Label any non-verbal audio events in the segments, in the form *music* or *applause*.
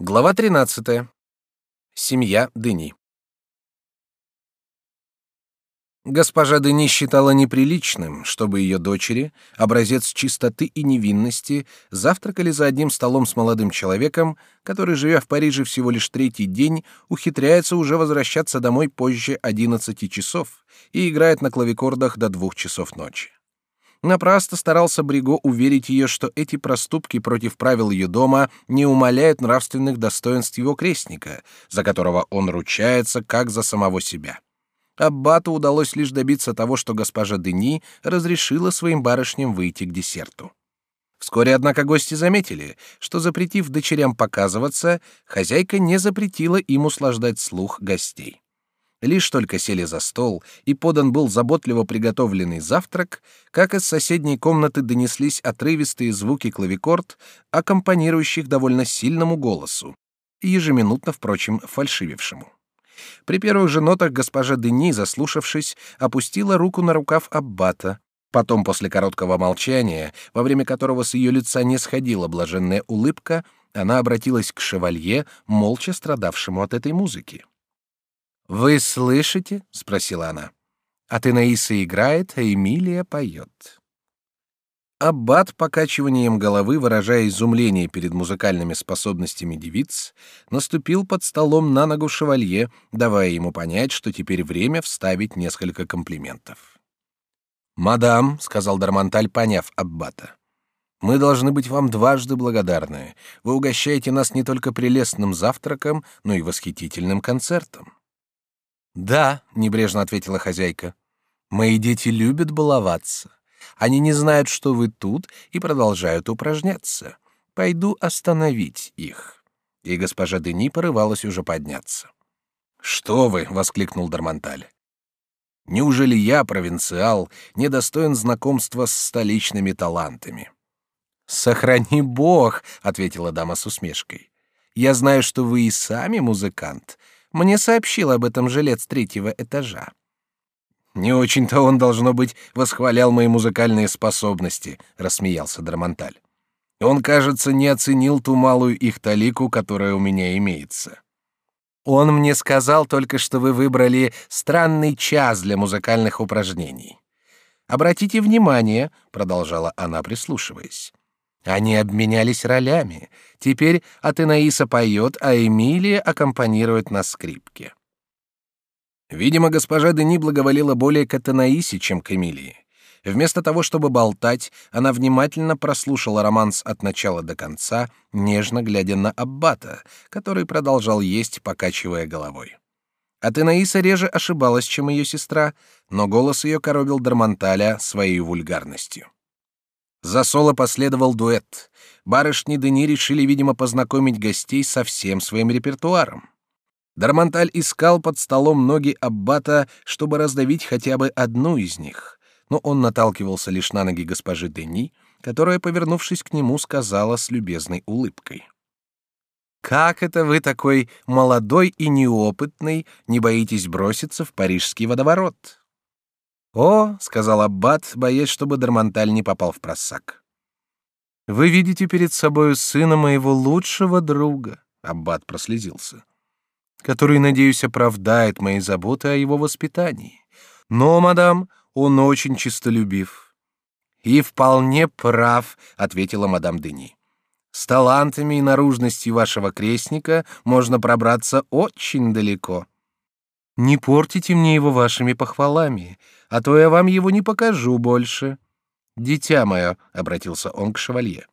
Глава 13. Семья Дени. Госпожа Дени считала неприличным, чтобы ее дочери, образец чистоты и невинности, завтракали за одним столом с молодым человеком, который, живя в Париже всего лишь третий день, ухитряется уже возвращаться домой позже 11 часов и играет на клавикордах до двух часов ночи. Напрасно старался Бриго уверить ее, что эти проступки против правил ее дома не умаляют нравственных достоинств его крестника, за которого он ручается как за самого себя. Аббату удалось лишь добиться того, что госпожа Дени разрешила своим барышням выйти к десерту. Вскоре, однако, гости заметили, что, запретив дочерям показываться, хозяйка не запретила им услаждать слух гостей. Лишь только сели за стол и подан был заботливо приготовленный завтрак, как из соседней комнаты донеслись отрывистые звуки клавикорд, аккомпанирующих довольно сильному голосу, ежеминутно, впрочем, фальшивившему. При первых же нотах госпожа Дени, заслушавшись, опустила руку на рукав аббата. Потом, после короткого молчания, во время которого с ее лица не сходила блаженная улыбка, она обратилась к шевалье, молча страдавшему от этой музыки. «Вы слышите?» — спросила она. «А Тенаиса играет, а Эмилия поет». Аббат покачиванием головы, выражая изумление перед музыкальными способностями девиц, наступил под столом на ногу шевалье, давая ему понять, что теперь время вставить несколько комплиментов. «Мадам», — сказал Дармонталь, поняв Аббата, — «мы должны быть вам дважды благодарны. Вы угощаете нас не только прелестным завтраком, но и восхитительным концертом». Да, небрежно ответила хозяйка. Мои дети любят баловаться. Они не знают, что вы тут, и продолжают упражняться. Пойду остановить их. И госпожа Дени порывалась уже подняться. Что вы, воскликнул Дармонталь. Неужели я, провинциал, недостоин знакомства с столичными талантами? Сохрани Бог, ответила дама с усмешкой. Я знаю, что вы и сами музыкант, мне сообщил об этом жилец третьего этажа. Не очень-то он должно быть восхвалял мои музыкальные способности, рассмеялся Драмонталь. Он, кажется, не оценил ту малую их талику, которая у меня имеется. Он мне сказал только, что вы выбрали странный час для музыкальных упражнений. Обратите внимание, продолжала она, прислушиваясь. Они обменялись ролями. Теперь Атенаиса поет, а Эмилия аккомпанирует на скрипке. Видимо, госпожа Дени благоволила более к Атенаисе, чем к Эмилии. Вместо того, чтобы болтать, она внимательно прослушала романс от начала до конца, нежно глядя на аббата, который продолжал есть, покачивая головой. Атенаиса реже ошибалась, чем ее сестра, но голос ее коробил Дармонталя своей вульгарностью. За соло последовал дуэт. Барышни Дени решили, видимо, познакомить гостей со всем своим репертуаром. Дармонталь искал под столом ноги аббата, чтобы раздавить хотя бы одну из них, но он наталкивался лишь на ноги госпожи Дени, которая, повернувшись к нему, сказала с любезной улыбкой. «Как это вы такой молодой и неопытный не боитесь броситься в парижский водоворот?» «О», — сказал Аббат, боясь, чтобы Дармонталь не попал в просак. «Вы видите перед собою сына моего лучшего друга», — Аббат прослезился, «который, надеюсь, оправдает мои заботы о его воспитании. Но, мадам, он очень чистолюбив». «И вполне прав», — ответила мадам Дени. «С талантами и наружностью вашего крестника можно пробраться очень далеко». Не портите мне его вашими похвалами, а то я вам его не покажу больше. Дитя мое, обратился он к шевалье.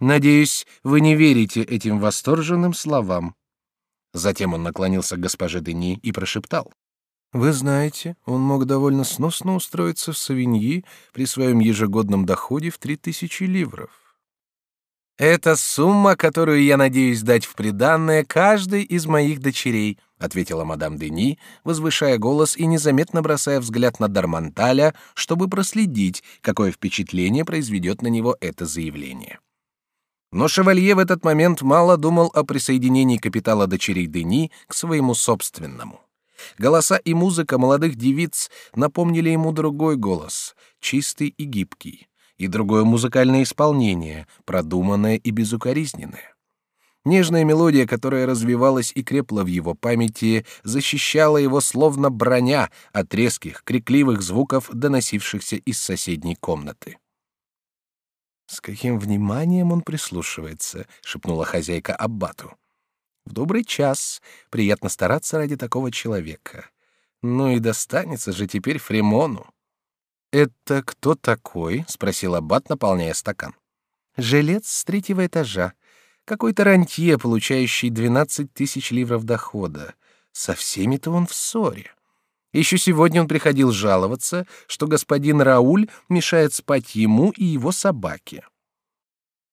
Надеюсь, вы не верите этим восторженным словам. Затем он наклонился к госпоже Дени и прошептал: вы знаете, он мог довольно сносно устроиться в Савиньи при своем ежегодном доходе в три тысячи ливров. Это сумма, которую я надеюсь дать в приданое каждой из моих дочерей, ответила мадам Дени, возвышая голос и незаметно бросая взгляд на Дармонталя, чтобы проследить, какое впечатление произведет на него это заявление. Но шевалье в этот момент мало думал о присоединении капитала дочерей Дени к своему собственному. Голоса и музыка молодых девиц напомнили ему другой голос, чистый и гибкий и другое музыкальное исполнение, продуманное и безукоризненное. Нежная мелодия, которая развивалась и крепла в его памяти, защищала его словно броня от резких, крикливых звуков, доносившихся из соседней комнаты. «С каким вниманием он прислушивается», — шепнула хозяйка Аббату. «В добрый час. Приятно стараться ради такого человека. Ну и достанется же теперь Фремону». «Это кто такой?» — спросил Аббат, наполняя стакан. «Жилец с третьего этажа. Какой-то рантье, получающий 12 тысяч ливров дохода. Со всеми-то он в ссоре. Еще сегодня он приходил жаловаться, что господин Рауль мешает спать ему и его собаке.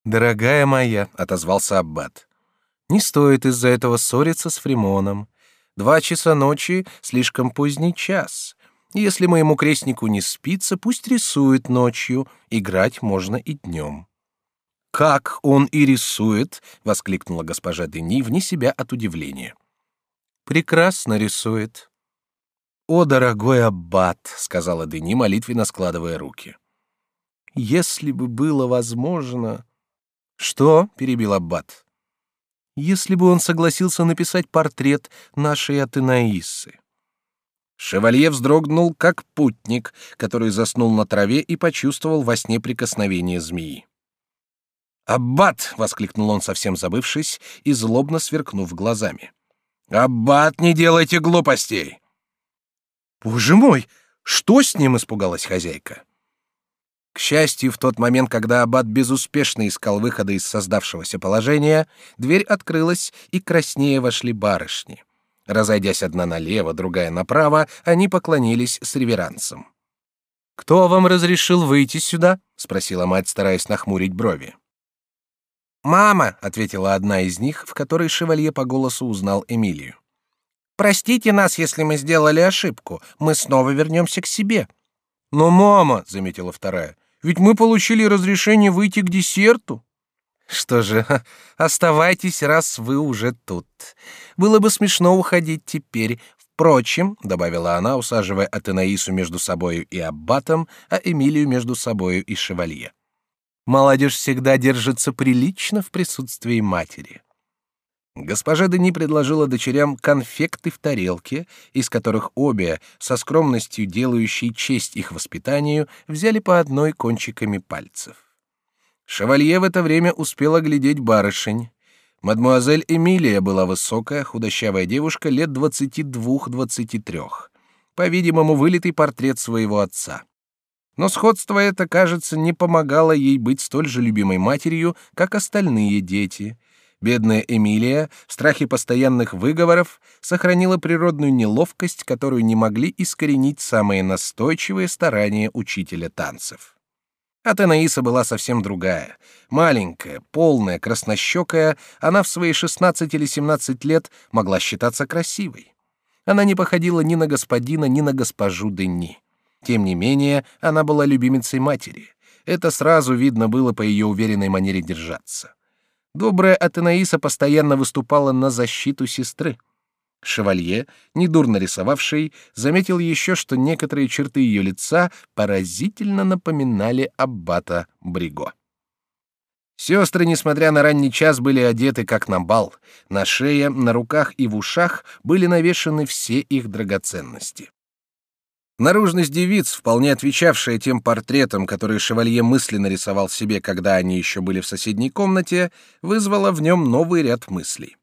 «Дорогая моя», — отозвался Аббат, — «не стоит из-за этого ссориться с Фримоном. Два часа ночи — слишком поздний час. Если моему крестнику не спится, пусть рисует ночью, играть можно и днем». «Как он и рисует!» — воскликнула госпожа Дени вне себя от удивления. «Прекрасно рисует». «О, дорогой аббат!» — сказала Дени, молитвенно складывая руки. «Если бы было возможно...» «Что?» — перебил аббат. «Если бы он согласился написать портрет нашей Атенаисы». Шевалье вздрогнул, как путник, который заснул на траве и почувствовал во сне прикосновение змеи. «Аббат!» — воскликнул он, совсем забывшись и злобно сверкнув глазами. «Аббат, не делайте глупостей!» «Боже мой! Что с ним?» — испугалась хозяйка. К счастью, в тот момент, когда Аббат безуспешно искал выхода из создавшегося положения, дверь открылась, и краснее вошли барышни. Разойдясь одна налево, другая направо, они поклонились с реверансом. «Кто вам разрешил выйти сюда?» — спросила мать, стараясь нахмурить брови. «Мама», — ответила одна из них, в которой шевалье по голосу узнал Эмилию. «Простите нас, если мы сделали ошибку. Мы снова вернемся к себе». «Но, мама», — заметила вторая, — «ведь мы получили разрешение выйти к десерту». «Что же, *laughs* оставайтесь, раз вы уже тут. Было бы смешно уходить теперь. Впрочем», — добавила она, усаживая Атенаису между собою и Аббатом, а Эмилию между собою и Шевалье. Молодежь всегда держится прилично в присутствии матери. Госпожа Дени предложила дочерям конфекты в тарелке, из которых обе, со скромностью делающей честь их воспитанию, взяли по одной кончиками пальцев. Шевалье в это время успела глядеть барышень. Мадмуазель Эмилия была высокая, худощавая девушка лет двадцати двух-двадцати трех. По-видимому, вылитый портрет своего отца. Но сходство это, кажется, не помогало ей быть столь же любимой матерью, как остальные дети. Бедная Эмилия, в страхе постоянных выговоров, сохранила природную неловкость, которую не могли искоренить самые настойчивые старания учителя танцев. Атенаиса была совсем другая. Маленькая, полная, краснощекая, она в свои 16 или 17 лет могла считаться красивой. Она не походила ни на господина, ни на госпожу Дени. Тем не менее, она была любимицей матери. Это сразу видно было по ее уверенной манере держаться. Добрая Атенаиса постоянно выступала на защиту сестры. Шевалье, недурно рисовавший, заметил еще, что некоторые черты ее лица поразительно напоминали аббата Бриго. Сестры, несмотря на ранний час, были одеты как на бал. На шее, на руках и в ушах были навешаны все их драгоценности. Наружность девиц, вполне отвечавшая тем портретам, которые шевалье мысленно рисовал себе, когда они еще были в соседней комнате, вызвала в нем новый ряд мыслей.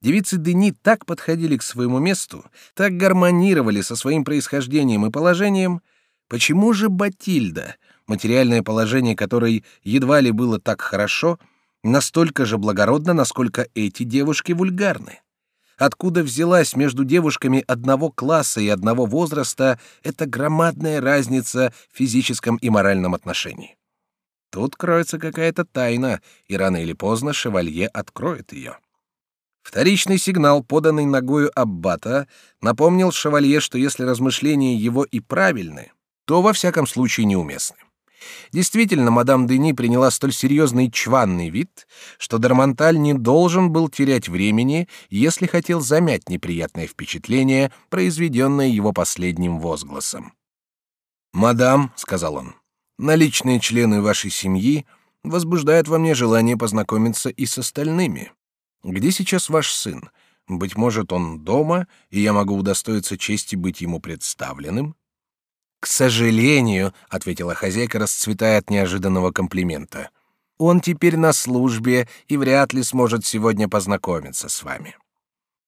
Девицы Дени так подходили к своему месту, так гармонировали со своим происхождением и положением. Почему же Батильда, материальное положение которой едва ли было так хорошо, настолько же благородно, насколько эти девушки вульгарны? Откуда взялась между девушками одного класса и одного возраста эта громадная разница в физическом и моральном отношении. Тут кроется какая-то тайна, и рано или поздно шевалье откроет ее. Вторичный сигнал, поданный ногою аббата, напомнил шевалье, что если размышления его и правильны, то во всяком случае неуместны. Действительно, мадам Дени приняла столь серьезный чванный вид, что Дармонталь не должен был терять времени, если хотел замять неприятное впечатление, произведенное его последним возгласом. «Мадам», — сказал он, — «наличные члены вашей семьи возбуждают во мне желание познакомиться и с остальными. Где сейчас ваш сын? Быть может, он дома, и я могу удостоиться чести быть ему представленным? К сожалению, ответила хозяйка, расцветая от неожиданного комплимента. Он теперь на службе и вряд ли сможет сегодня познакомиться с вами.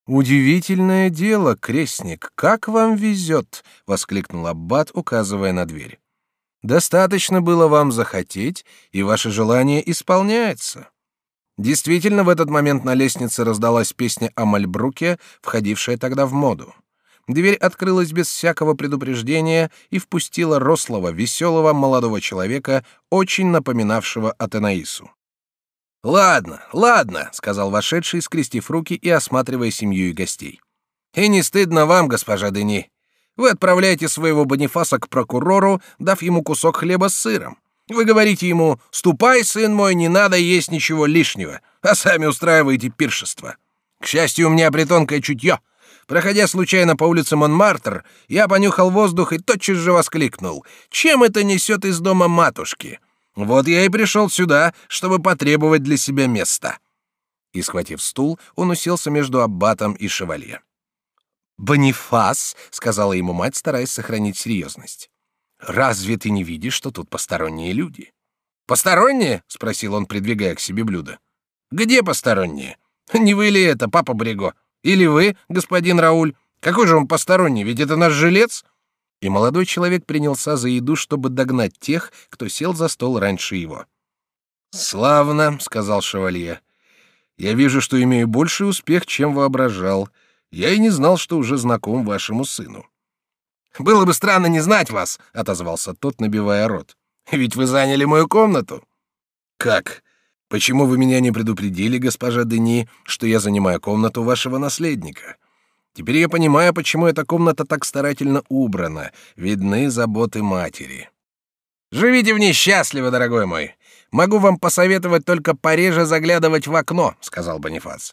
Удивительное дело, крестник, как вам везет, воскликнул аббат, указывая на дверь. Достаточно было вам захотеть, и ваше желание исполняется. Действительно, в этот момент на лестнице раздалась песня о Мальбруке, входившая тогда в моду. Дверь открылась без всякого предупреждения и впустила рослого, веселого молодого человека, очень напоминавшего Атенаису. «Ладно, ладно», — сказал вошедший, скрестив руки и осматривая семью и гостей. «И не стыдно вам, госпожа Дени. Вы отправляете своего Бонифаса к прокурору, дав ему кусок хлеба с сыром. Вы говорите ему «Ступай, сын мой, не надо есть ничего лишнего», а сами устраиваете пиршество. К счастью, у меня притонкое чутье. Проходя случайно по улице Монмартр, я понюхал воздух и тотчас же воскликнул. «Чем это несет из дома матушки?» Вот я и пришел сюда, чтобы потребовать для себя места». И, схватив стул, он уселся между аббатом и шевалье. «Бонифас», — сказала ему мать, стараясь сохранить серьезность. Разве ты не видишь, что тут посторонние люди? Посторонние? спросил он, придвигая к себе блюдо. Где посторонние? Не вы ли это, папа Бриго? Или вы, господин Рауль? Какой же он посторонний? Ведь это наш жилец. И молодой человек принялся за еду, чтобы догнать тех, кто сел за стол раньше его. Славно, сказал шевалье. Я вижу, что имею больший успех, чем воображал. Я и не знал, что уже знаком вашему сыну. Было бы странно не знать вас, отозвался тот, набивая рот. Ведь вы заняли мою комнату. Как? Почему вы меня не предупредили, госпожа Дени, что я занимаю комнату вашего наследника? Теперь я понимаю, почему эта комната так старательно убрана. Видны заботы матери. Живите в ней счастливо, дорогой мой. Могу вам посоветовать только пореже заглядывать в окно, сказал Бонифац.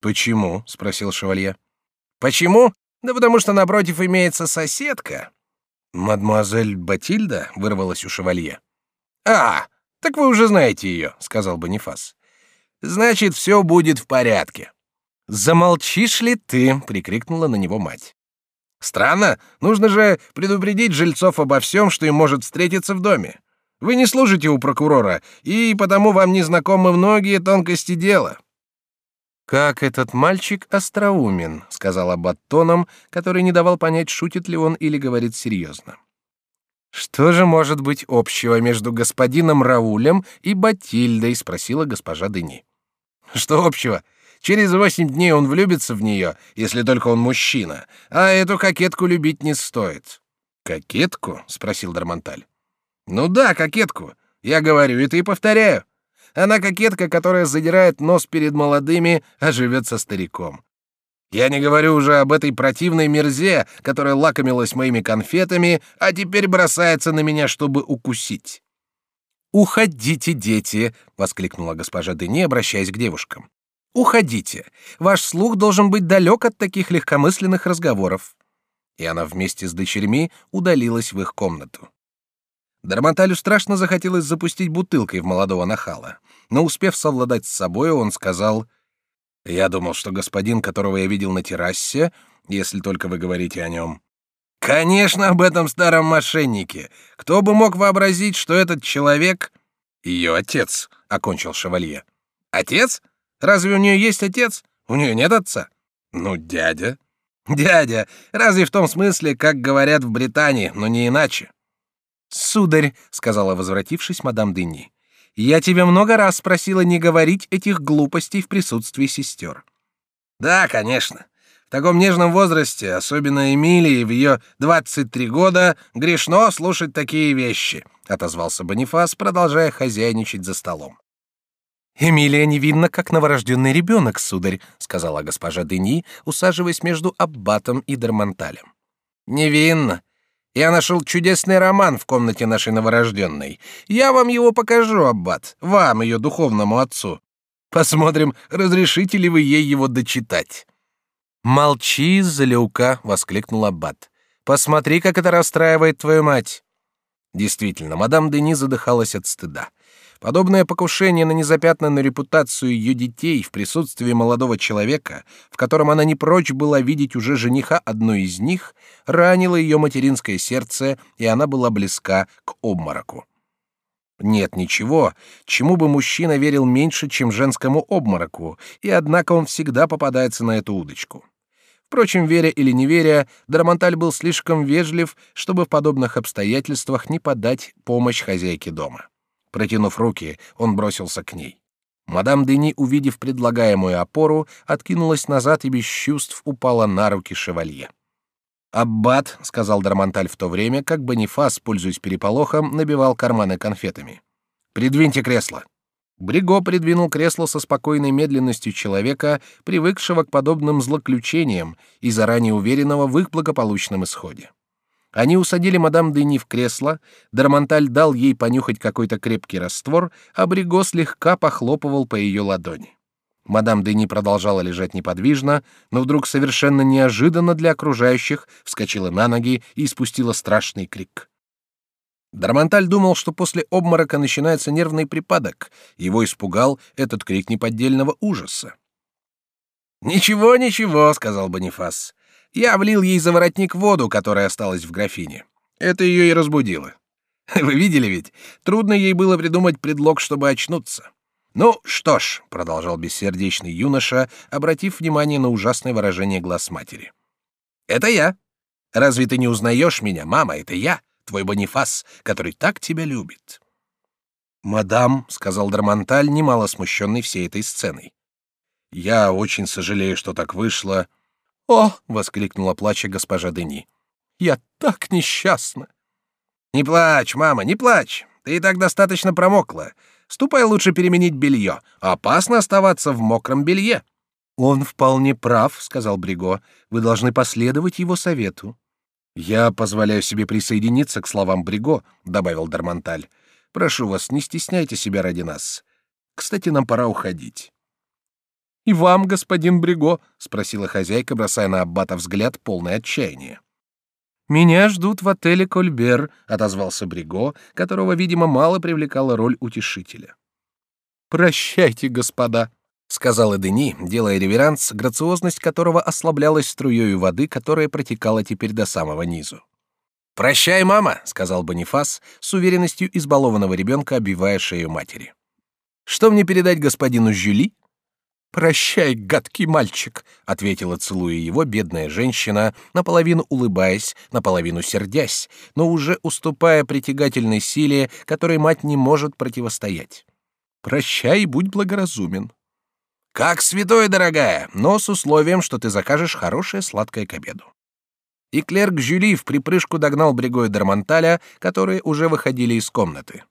Почему? спросил шевалье. Почему? Да потому что напротив имеется соседка. Мадемуазель Батильда вырвалась у шевалье. А, так вы уже знаете ее, сказал Бонифас. Значит, все будет в порядке. Замолчишь ли ты? прикрикнула на него мать. Странно, нужно же предупредить жильцов обо всем, что им может встретиться в доме. Вы не служите у прокурора, и потому вам не знакомы многие тонкости дела. Как этот мальчик остроумен, сказал аббат тоном, который не давал понять, шутит ли он или говорит серьезно. Что же может быть общего между господином Раулем и Батильдой, спросила госпожа Дени. Что общего? Через восемь дней он влюбится в нее, если только он мужчина, а эту кокетку любить не стоит. Кокетку? спросил Дармонталь. Ну да, кокетку. Я говорю это и повторяю. Она кокетка, которая задирает нос перед молодыми, а живет со стариком. Я не говорю уже об этой противной мерзе, которая лакомилась моими конфетами, а теперь бросается на меня, чтобы укусить. «Уходите, дети!» — воскликнула госпожа Дени, обращаясь к девушкам. «Уходите! Ваш слух должен быть далек от таких легкомысленных разговоров». И она вместе с дочерьми удалилась в их комнату. Дармонталю страшно захотелось запустить бутылкой в молодого нахала, но успев совладать с собой, он сказал: "Я думал, что господин, которого я видел на террасе, если только вы говорите о нем, конечно, об этом старом мошеннике. Кто бы мог вообразить, что этот человек ее отец?" окончил шевалье. "Отец? Разве у нее есть отец? У нее нет отца? Ну, дядя. Дядя, разве в том смысле, как говорят в Британии, но не иначе. Сударь, сказала, возвратившись, мадам Дени, я тебя много раз спросила не говорить этих глупостей в присутствии сестер. Да, конечно. В таком нежном возрасте, особенно Эмилии в ее 23 года, грешно слушать такие вещи, отозвался Бонифас, продолжая хозяйничать за столом. Эмилия невинна, как новорожденный ребенок, сударь, сказала госпожа Дени, усаживаясь между аббатом и Дармонталем. Невинна, я нашел чудесный роман в комнате нашей новорожденной. Я вам его покажу, аббат, вам, ее духовному отцу. Посмотрим, разрешите ли вы ей его дочитать. Молчи, залюка, воскликнул аббат. Посмотри, как это расстраивает твою мать. Действительно, мадам Дени задыхалась от стыда. Подобное покушение на незапятнанную репутацию ее детей в присутствии молодого человека, в котором она не прочь была видеть уже жениха одной из них, ранило ее материнское сердце, и она была близка к обмороку. Нет ничего, чему бы мужчина верил меньше, чем женскому обмороку, и однако он всегда попадается на эту удочку. Впрочем, веря или не веря, Драмонталь был слишком вежлив, чтобы в подобных обстоятельствах не подать помощь хозяйке дома. Протянув руки, он бросился к ней. Мадам Дени, увидев предлагаемую опору, откинулась назад и без чувств упала на руки шевалье. «Аббат», — сказал Дармонталь в то время, как Бонифас, пользуясь переполохом, набивал карманы конфетами. «Придвиньте кресло». Бриго придвинул кресло со спокойной медленностью человека, привыкшего к подобным злоключениям и заранее уверенного в их благополучном исходе. Они усадили мадам Дени в кресло, Дармонталь дал ей понюхать какой-то крепкий раствор, а Бриго слегка похлопывал по ее ладони. Мадам Дени продолжала лежать неподвижно, но вдруг совершенно неожиданно для окружающих вскочила на ноги и испустила страшный крик. Дармонталь думал, что после обморока начинается нервный припадок. Его испугал этот крик неподдельного ужаса. «Ничего, ничего», — сказал Бонифас. Я влил ей за воротник воду, которая осталась в графине. Это ее и разбудило. *laughs* Вы видели ведь? Трудно ей было придумать предлог, чтобы очнуться. Ну что ж, продолжал бессердечный юноша, обратив внимание на ужасное выражение глаз матери. Это я. Разве ты не узнаешь меня, мама? Это я, твой Бонифас, который так тебя любит. Мадам, сказал Драмонталь, немало смущенный всей этой сценой. Я очень сожалею, что так вышло. «О!» — воскликнула плача госпожа Дени. «Я так несчастна!» «Не плачь, мама, не плачь! Ты и так достаточно промокла. Ступай лучше переменить белье. Опасно оставаться в мокром белье». «Он вполне прав», — сказал Бриго. «Вы должны последовать его совету». «Я позволяю себе присоединиться к словам Бриго», — добавил Дармонталь. «Прошу вас, не стесняйте себя ради нас. Кстати, нам пора уходить». И вам, господин Бриго, спросила хозяйка, бросая на аббата взгляд полный отчаяния. Меня ждут в отеле Кольбер, отозвался Бриго, которого, видимо, мало привлекала роль утешителя. Прощайте, господа, сказал Эдени, делая реверанс, грациозность которого ослаблялась струей воды, которая протекала теперь до самого низу. Прощай, мама, сказал Бонифас с уверенностью избалованного ребенка, обвивая шею матери. Что мне передать господину Жюли? «Прощай, гадкий мальчик», — ответила, целуя его, бедная женщина, наполовину улыбаясь, наполовину сердясь, но уже уступая притягательной силе, которой мать не может противостоять. «Прощай будь благоразумен». «Как святой, дорогая, но с условием, что ты закажешь хорошее сладкое к обеду». И клерк Жюли в припрыжку догнал Бригой Дармонталя, которые уже выходили из комнаты.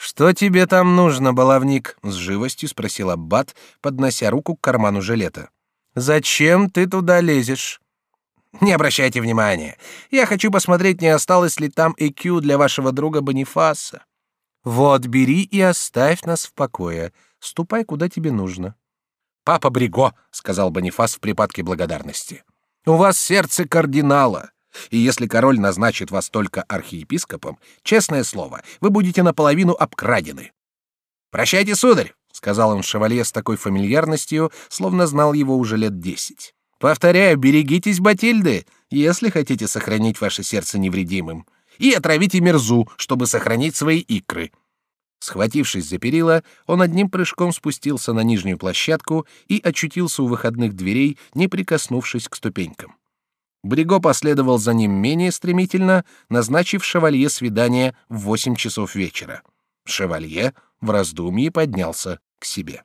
Что тебе там нужно, баловник? с живостью спросил аббат, поднося руку к карману жилета. Зачем ты туда лезешь? Не обращайте внимания. Я хочу посмотреть, не осталось ли там ЭКЮ для вашего друга Бонифаса. Вот, бери и оставь нас в покое. Ступай куда тебе нужно. Папа Бриго, сказал Бонифас в припадке благодарности. У вас сердце кардинала. И если король назначит вас только архиепископом, честное слово, вы будете наполовину обкрадены. Прощайте, сударь, сказал он шевалье с такой фамильярностью, словно знал его уже лет десять. Повторяю, берегитесь Батильды, если хотите сохранить ваше сердце невредимым, и отравите мерзу, чтобы сохранить свои икры. Схватившись за перила, он одним прыжком спустился на нижнюю площадку и очутился у выходных дверей, не прикоснувшись к ступенькам. Бриго последовал за ним менее стремительно, назначив шевалье свидание в восемь часов вечера. Шевалье в раздумье поднялся к себе.